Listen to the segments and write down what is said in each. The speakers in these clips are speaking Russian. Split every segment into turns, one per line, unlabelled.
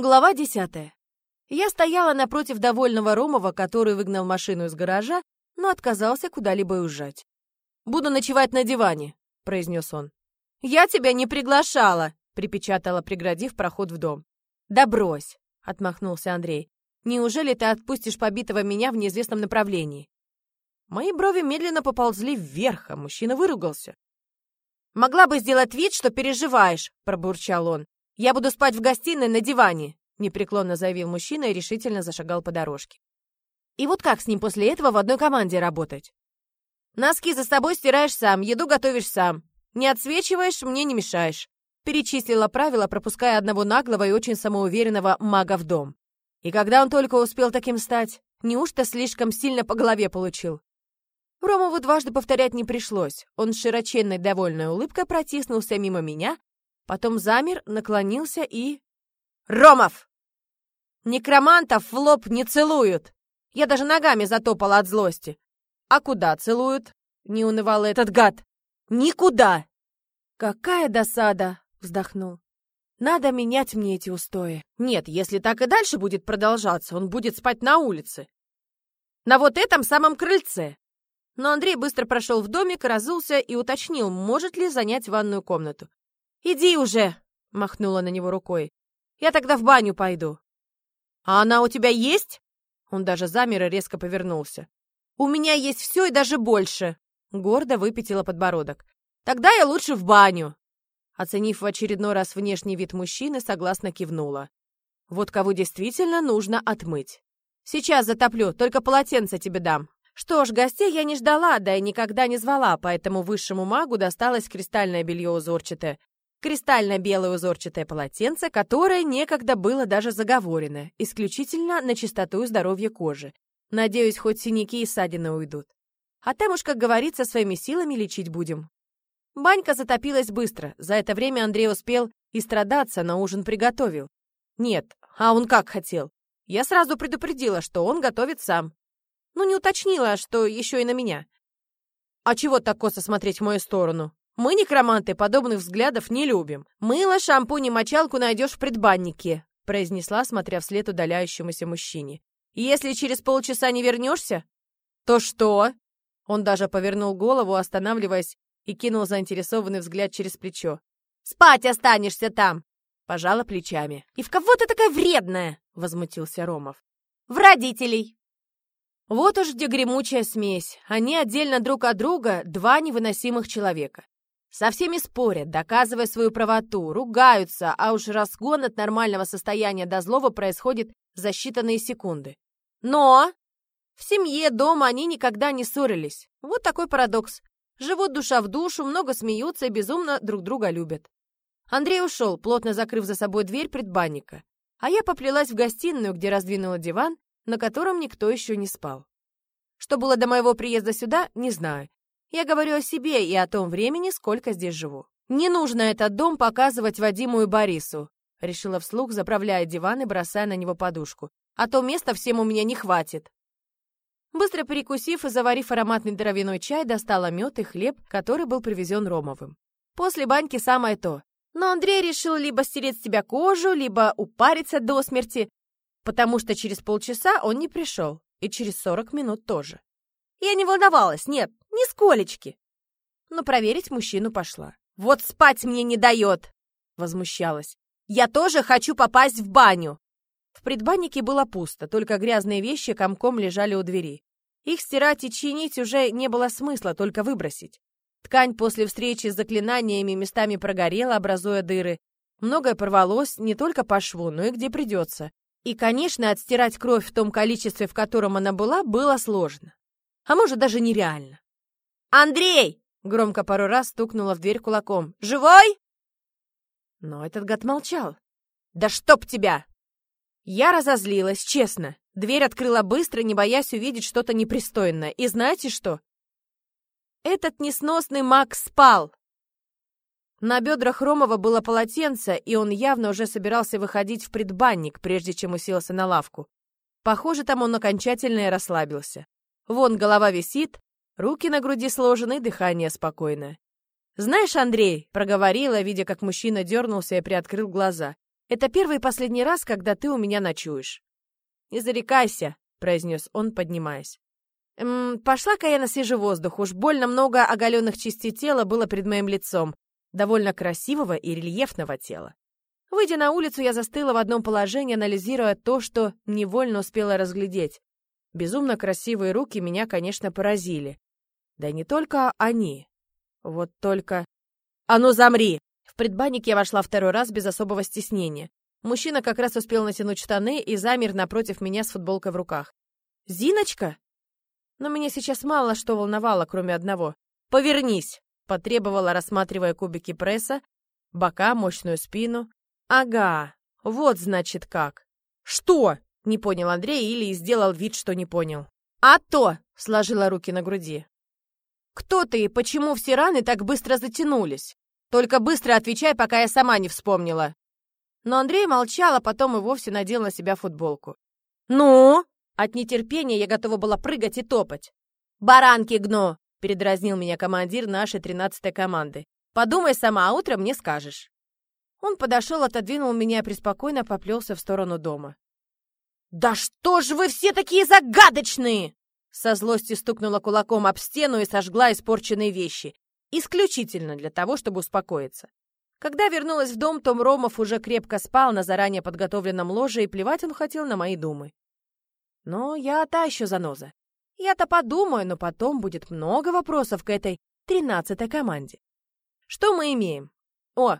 Глава десятая. Я стояла напротив довольного Ромова, который выгнал машину из гаража, но отказался куда-либо уезжать. «Буду ночевать на диване», — произнес он. «Я тебя не приглашала», — припечатала, преградив проход в дом. «Да брось», — отмахнулся Андрей. «Неужели ты отпустишь побитого меня в неизвестном направлении?» Мои брови медленно поползли вверх, а мужчина выругался. «Могла бы сделать вид, что переживаешь», — пробурчал он. «Я буду спать в гостиной на диване», — непреклонно заявил мужчина и решительно зашагал по дорожке. И вот как с ним после этого в одной команде работать? Носки за собой стираешь сам, еду готовишь сам. Не отсвечиваешь, мне не мешаешь. Перечислила правила, пропуская одного наглого и очень самоуверенного мага в дом. И когда он только успел таким стать, неужто слишком сильно по голове получил? Ромову дважды повторять не пришлось. Он с широченной довольной улыбкой протиснулся мимо меня, потом замер, наклонился и... «Ромов! Некромантов в лоб не целуют!» Я даже ногами затопала от злости. «А куда целуют?» — не унывал этот гад. «Никуда!» «Какая досада!» — вздохнул. «Надо менять мне эти устои. Нет, если так и дальше будет продолжаться, он будет спать на улице. На вот этом самом крыльце. Но Андрей быстро прошел в домик, разулся и уточнил, может ли занять ванную комнату. «Иди уже!» — махнула на него рукой. «Я тогда в баню пойду». «А она у тебя есть?» Он даже замер и резко повернулся. «У меня есть все и даже больше!» Гордо выпятила подбородок. «Тогда я лучше в баню!» Оценив в очередной раз внешний вид мужчины, согласно кивнула. «Вот кого действительно нужно отмыть. Сейчас затоплю, только полотенце тебе дам». Что ж, гостей я не ждала, да и никогда не звала, поэтому высшему магу досталось кристальное белье узорчатое. Кристально-белое узорчатое полотенце, которое некогда было даже заговорено, исключительно на чистоту и здоровье кожи. Надеюсь, хоть синяки и ссадины уйдут. А там уж, как говорится, своими силами лечить будем. Банька затопилась быстро. За это время Андрей успел и страдаться, на ужин приготовил. Нет, а он как хотел. Я сразу предупредила, что он готовит сам. Ну, не уточнила, что еще и на меня. А чего так косо смотреть в мою сторону? Мы, некроманты, подобных взглядов не любим. Мыло, шампунь и мочалку найдешь в предбаннике, произнесла, смотря вслед удаляющемуся мужчине. Если через полчаса не вернешься, то что? Он даже повернул голову, останавливаясь, и кинул заинтересованный взгляд через плечо. «Спать останешься там!» Пожала плечами. «И в кого ты такая вредная?» Возмутился Ромов. «В родителей!» Вот уж где гремучая смесь. Они отдельно друг от друга два невыносимых человека. Со всеми спорят, доказывая свою правоту, ругаются, а уж разгон от нормального состояния до злого происходит за считанные секунды. Но в семье, дома они никогда не ссорились. Вот такой парадокс. Живут душа в душу, много смеются и безумно друг друга любят. Андрей ушел, плотно закрыв за собой дверь предбанника. А я поплелась в гостиную, где раздвинула диван на котором никто еще не спал. Что было до моего приезда сюда, не знаю. Я говорю о себе и о том времени, сколько здесь живу. Не нужно этот дом показывать Вадиму и Борису, решила вслух, заправляя диван и бросая на него подушку. А то места всем у меня не хватит. Быстро перекусив и заварив ароматный травяной чай, достала мед и хлеб, который был привезен Ромовым. После баньки самое то. Но Андрей решил либо стереть с тебя кожу, либо упариться до смерти, потому что через полчаса он не пришел, и через сорок минут тоже. Я не волновалась, нет, нисколечки. Но проверить мужчину пошла. «Вот спать мне не дает!» — возмущалась. «Я тоже хочу попасть в баню!» В предбаннике было пусто, только грязные вещи комком лежали у двери. Их стирать и чинить уже не было смысла, только выбросить. Ткань после встречи с заклинаниями местами прогорела, образуя дыры. Многое порвалось не только по шву, но и где придется. И, конечно, отстирать кровь в том количестве, в котором она была, было сложно. А может, даже нереально. «Андрей!» — громко пару раз стукнула в дверь кулаком. «Живой?» Но этот гад молчал. «Да чтоб тебя!» Я разозлилась, честно. Дверь открыла быстро, не боясь увидеть что-то непристойное. И знаете что? Этот несносный маг спал. На бедрах Ромова было полотенце, и он явно уже собирался выходить в предбанник, прежде чем уселся на лавку. Похоже, там он окончательно и расслабился. Вон голова висит, руки на груди сложены, дыхание спокойное. «Знаешь, Андрей», — проговорила, видя, как мужчина дернулся и приоткрыл глаза, Это первый и последний раз, когда ты у меня ночуешь». «Не зарекайся», — произнес он, поднимаясь. «Эм, «Пошла-ка я на свежий воздух. Уж больно много оголенных частей тела было перед моим лицом. Довольно красивого и рельефного тела. Выйдя на улицу, я застыла в одном положении, анализируя то, что невольно успела разглядеть. Безумно красивые руки меня, конечно, поразили. Да не только они. Вот только... «А ну, замри!» В предбанник я вошла второй раз без особого стеснения. Мужчина как раз успел натянуть штаны и замер напротив меня с футболкой в руках. «Зиночка?» Но меня сейчас мало что волновало, кроме одного. «Повернись!» — потребовала, рассматривая кубики пресса, бока, мощную спину. «Ага, вот значит как». «Что?» — не понял Андрей или сделал вид, что не понял. «А то!» — сложила руки на груди. «Кто ты и почему все раны так быстро затянулись? Только быстро отвечай, пока я сама не вспомнила». Но Андрей молчал, а потом и вовсе надел на себя футболку. «Ну?» От нетерпения я готова была прыгать и топать. «Баранки гну!» — передразнил меня командир нашей тринадцатой команды. «Подумай сама, а утром мне скажешь». Он подошел, отодвинул меня и преспокойно поплелся в сторону дома. «Да что ж вы все такие загадочные!» Со злости стукнула кулаком об стену и сожгла испорченные вещи. Исключительно для того, чтобы успокоиться. Когда вернулась в дом, Том Ромов уже крепко спал на заранее подготовленном ложе, и плевать он хотел на мои думы. Но я та еще заноза. Я-то подумаю, но потом будет много вопросов к этой тринадцатой команде. Что мы имеем? О,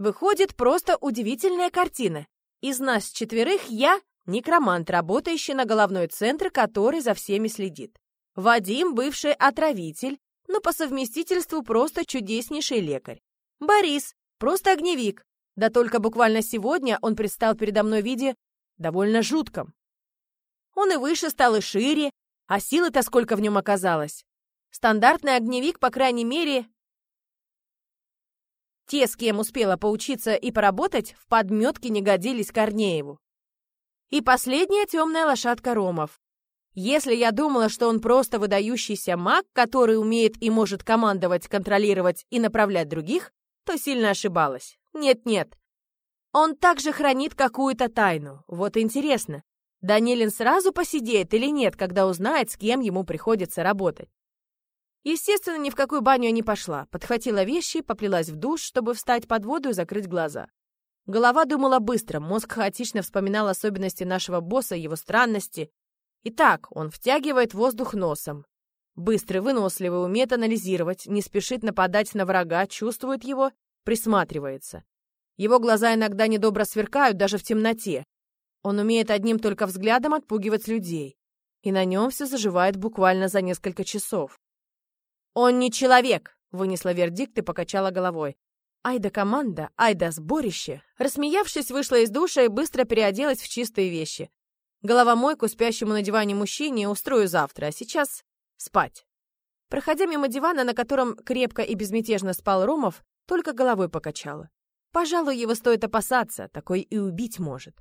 Выходит, просто удивительная картина. Из нас четверых я — некромант, работающий на головной центр, который за всеми следит. Вадим — бывший отравитель, но по совместительству просто чудеснейший лекарь. Борис — просто огневик. Да только буквально сегодня он предстал передо мной в виде довольно жутком. Он и выше стал, и шире, а силы-то сколько в нем оказалось. Стандартный огневик, по крайней мере, те, с кем успела поучиться и поработать, в подметке не годились Корнееву. И последняя темная лошадка Ромов. Если я думала, что он просто выдающийся маг, который умеет и может командовать, контролировать и направлять других, то сильно ошибалась. Нет-нет. Он также хранит какую-то тайну. Вот интересно, Данилин сразу посидеет или нет, когда узнает, с кем ему приходится работать? Естественно, ни в какую баню я не пошла. Подхватила вещи, поплелась в душ, чтобы встать под воду и закрыть глаза. Голова думала быстро, мозг хаотично вспоминал особенности нашего босса, его странности. Итак, он втягивает воздух носом. Быстрый, выносливый, умеет анализировать, не спешит нападать на врага, чувствует его, присматривается. Его глаза иногда недобро сверкают даже в темноте. Он умеет одним только взглядом отпугивать людей. И на нем все заживает буквально за несколько часов. «Он не человек!» — вынесла вердикт и покачала головой. Ай да команда, ай да сборище. Рассмеявшись, вышла из душа и быстро переоделась в чистые вещи. Головомойку спящему на диване мужчине устрою завтра, а сейчас спать. Проходя мимо дивана, на котором крепко и безмятежно спал Ромов, только головой покачала. Пожалуй, его стоит опасаться, такой и убить может.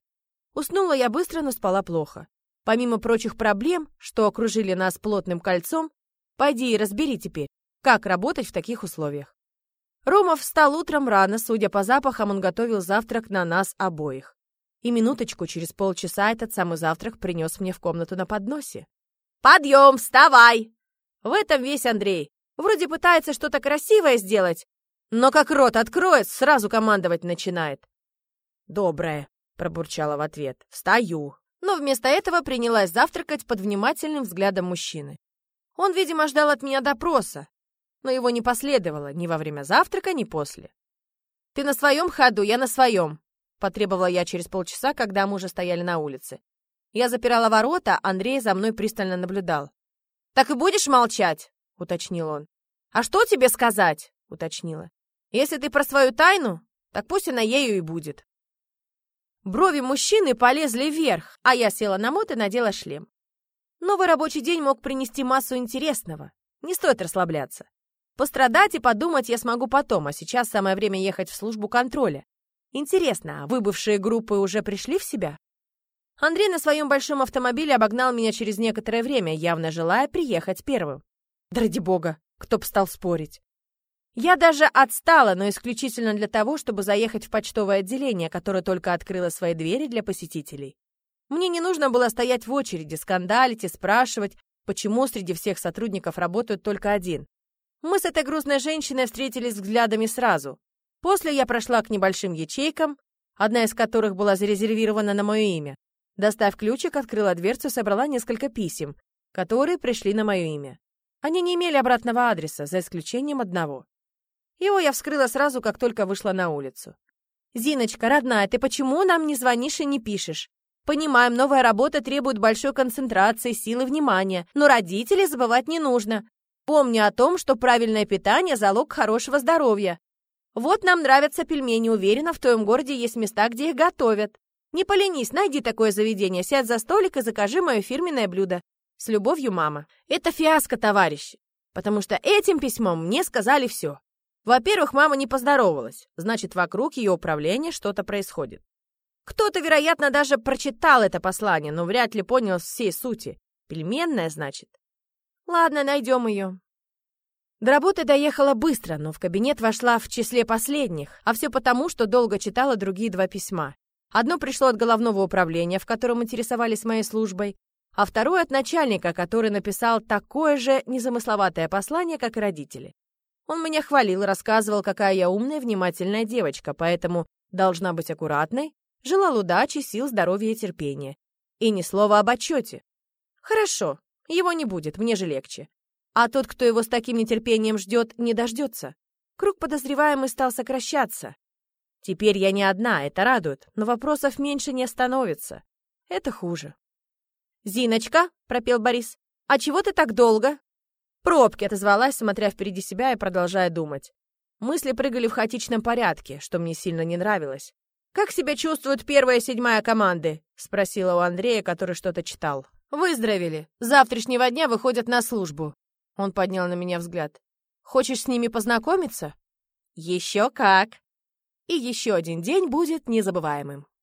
Уснула я быстро, но спала плохо. Помимо прочих проблем, что окружили нас плотным кольцом, Пойди и разбери теперь, как работать в таких условиях. Ромов встал утром рано, судя по запахам, он готовил завтрак на нас обоих. И минуточку, через полчаса этот самый завтрак принес мне в комнату на подносе. «Подъем, вставай!» В этом весь Андрей. Вроде пытается что-то красивое сделать, но как рот откроет, сразу командовать начинает. «Доброе», — пробурчала в ответ. «Встаю». Но вместо этого принялась завтракать под внимательным взглядом мужчины. Он, видимо, ждал от меня допроса, но его не последовало ни во время завтрака, ни после. «Ты на своем ходу, я на своем», — потребовала я через полчаса, когда мы уже стояли на улице. Я запирала ворота, Андрей за мной пристально наблюдал. «Так и будешь молчать?» — уточнил он. «А что тебе сказать?» — уточнила. «Если ты про свою тайну, так пусть она ею и будет». Брови мужчины полезли вверх, а я села на мот и надела шлем. Новый рабочий день мог принести массу интересного. Не стоит расслабляться. Пострадать и подумать я смогу потом, а сейчас самое время ехать в службу контроля. Интересно, а выбывшие группы уже пришли в себя? Андрей на своем большом автомобиле обогнал меня через некоторое время, явно желая приехать первым. Да ради бога, кто б стал спорить. Я даже отстала, но исключительно для того, чтобы заехать в почтовое отделение, которое только открыло свои двери для посетителей. Мне не нужно было стоять в очереди, скандалить и спрашивать, почему среди всех сотрудников работает только один. Мы с этой грустной женщиной встретились взглядами сразу. После я прошла к небольшим ячейкам, одна из которых была зарезервирована на мое имя. Достав ключик, открыла дверцу собрала несколько писем, которые пришли на мое имя. Они не имели обратного адреса, за исключением одного. Его я вскрыла сразу, как только вышла на улицу. «Зиночка, родная, ты почему нам не звонишь и не пишешь? Понимаем, новая работа требует большой концентрации, силы, внимания, но родителей забывать не нужно. Помни о том, что правильное питание – залог хорошего здоровья. Вот нам нравятся пельмени, уверена, в твоем городе есть места, где их готовят. Не поленись, найди такое заведение, сядь за столик и закажи мое фирменное блюдо. С любовью, мама. Это фиаско, товарищи. Потому что этим письмом мне сказали все. Во-первых, мама не поздоровалась, значит, вокруг ее управления что-то происходит. Кто-то, вероятно, даже прочитал это послание, но вряд ли понял всей сути. Пельменная, значит. Ладно, найдем ее. До работы доехала быстро, но в кабинет вошла в числе последних, а все потому, что долго читала другие два письма. Одно пришло от головного управления, в котором интересовались моей службой, а второе от начальника, который написал такое же незамысловатое послание, как и родители. Он меня хвалил, рассказывал, какая я умная, внимательная девочка, поэтому должна быть аккуратной, Желал удачи, сил, здоровья и терпения. И ни слова об отчете. Хорошо, его не будет, мне же легче. А тот, кто его с таким нетерпением ждет, не дождется. Круг подозреваемый стал сокращаться. Теперь я не одна, это радует, но вопросов меньше не становится. Это хуже. «Зиночка», — пропел Борис, — «а чего ты так долго?» Пробки отозвалась, смотря впереди себя и продолжая думать. Мысли прыгали в хаотичном порядке, что мне сильно не нравилось. «Как себя чувствует первая и седьмая команды?» — спросила у Андрея, который что-то читал. «Выздоровели. С завтрашнего дня выходят на службу». Он поднял на меня взгляд. «Хочешь с ними познакомиться?» «Еще как!» И еще один день будет незабываемым.